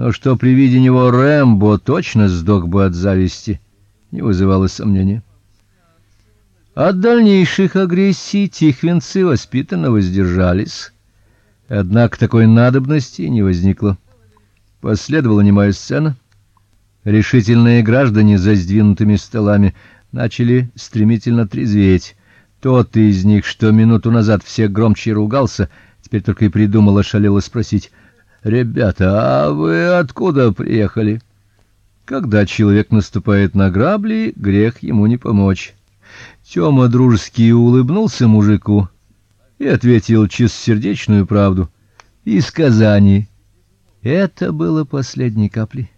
но что при виде него Рэмбо точно сдох бы от зависти, не вызывало сомнения. От дальнейших агрессий тихвинцы воспитанно воздержались. Однако такой надобности не возникло. Последовала немая сцена. Решительные граждане за сдвинутыми столами начали стремительно трезветь. Тот из них, что минуту назад всех громче ругался, теперь только и придумал ошалело спросить: "Ребята, а вы откуда приехали?" Когда человек наступает на грабли, грех ему не помочь. Тёма дружески улыбнулся мужику и ответил чистосердечную правду. Из Казани. Это было последней каплей.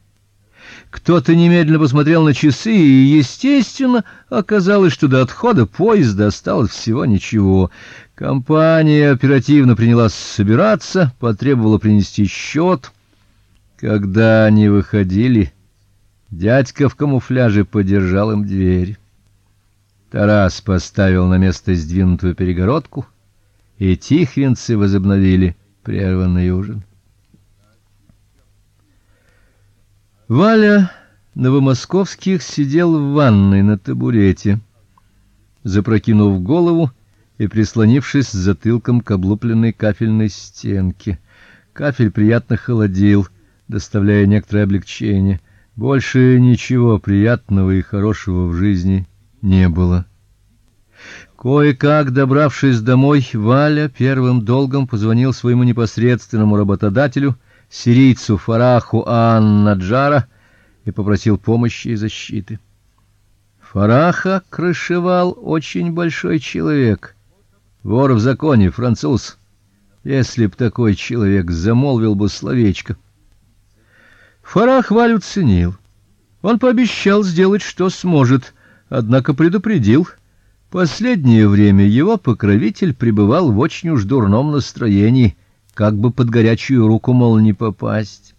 Кто-то немедленно посмотрел на часы, и, естественно, оказалось, что до отхода поезда осталось всего ничего. Компания оперативно принялась собираться, потребовала принести счет. Когда они выходили, дядька в камуфляже подержал им дверь. Тарас поставил на место сдвинутую перегородку, и тихвинцы возобновили прерванный ужин. Валя Новомосковских сидел в ванной на табурете, запрокинув голову и прислонившись затылком к облупленной кафельной стенке. Кафель приятно холодил, доставляя некоторое облегчение. Больше ничего приятного и хорошего в жизни не было. Кое-как добравшись домой, Валя первым долгом позвонил своему непосредственному работодателю, сирийцу Фараху Ан-Наджара, и попросил помощи и защиты. Фараха крышевал очень большой человек, вор в законе, француз. Если б такой человек замолвил бы словечко. Фарах Валю ценил. Он пообещал сделать, что сможет, однако предупредил — Последнее время его покровитель пребывал в очень уж дурном настроении, как бы под горячую руку мол не попасть.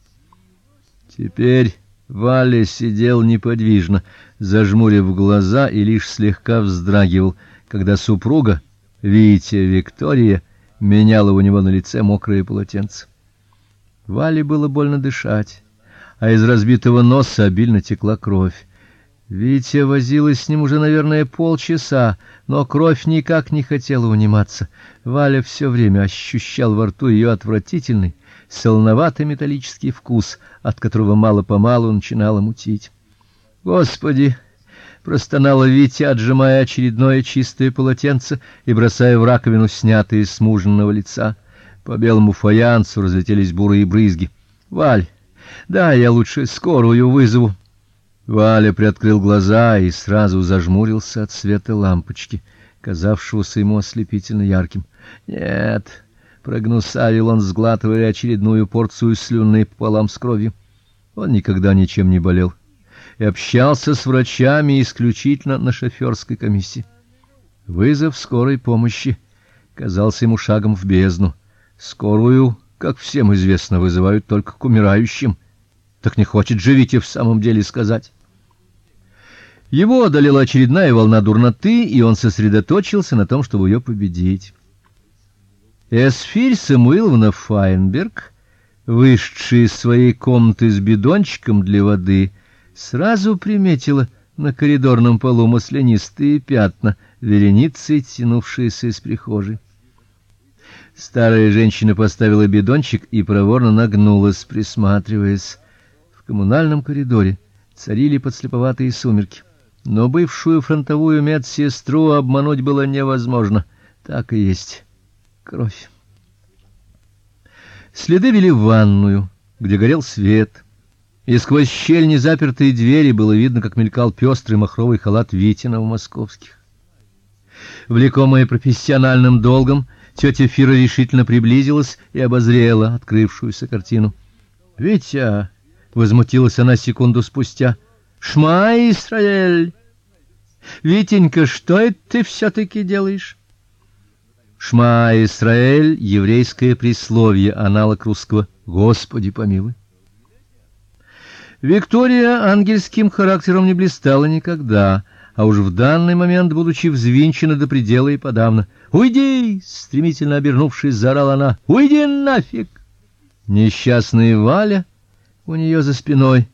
Теперь Валя сидел неподвижно, зажмурив глаза и лишь слегка вздрагивал, когда супруга Витя Виктория меняла у него на лице мокрое полотенце. Вале было больно дышать, а из разбитого носа обильно текла кровь. Витя возилась с ним уже, наверное, полчаса, но кровь никак не хотела униматься. Валя все время ощущал во рту ее отвратительный, солоноватый металлический вкус, от которого мало-помалу начинало мутить. Господи, простонала Витя, отжимая очередное чистое полотенце и бросая в раковину снятые с мужниного лица. По белому фаянсу разлетелись бурые брызги. Валь, да я лучше скорую вызову. Валя приоткрыл глаза и сразу зажмурился от света лампочки, казавшегося ему ослепительно ярким. Нет, прогнусавил он, сглатывая очередную порцию слюны пополам с кровью. Он никогда ничем не болел и общался с врачами исключительно на шофёрской комиссии. Вызов скорой помощи казался ему шагом в бездну. Скорую, как всем известно, вызывают только к умирающим. Так не хочет же Витя в самом деле сказать. Его одолела очередная волна дурноты, и он сосредоточился на том, чтобы ее победить. Эсфирь Самуиловна Файнберг, вышедшая из своей комнаты с бидончиком для воды, сразу приметила на коридорном полу маслянистые пятна, вереницей тянувшиеся из прихожей. Старая женщина поставила бидончик и проворно нагнулась, присматриваясь. В коммунальном коридоре царили подслеповатые сумерки, но бывшую фронтовую медсестру обмануть было невозможно. Так и есть. Кровь. Следы вели в ванную, где горел свет. И сквозь щель незапертой двери было видно, как мелькал пестрый махровый халат Витина московских. Влекомая профессиональным долгом, тетя Фира решительно приблизилась и обозрела открывшуюся картину. "Витя, возмутилась она секунду спустя. Шма Исраэль. Витенька, что это ты все таки делаешь? Шма Исраэль еврейское присловие, аналог русского Господи помилуй. Виктория ангельским характером не блистала никогда, а уж в данный момент, будучи взвинчена до предела и подавно, "Уйди!" стремительно обернувшись, заорала она. "Уйди нафиг!" Несчастная Валя У нее за спиной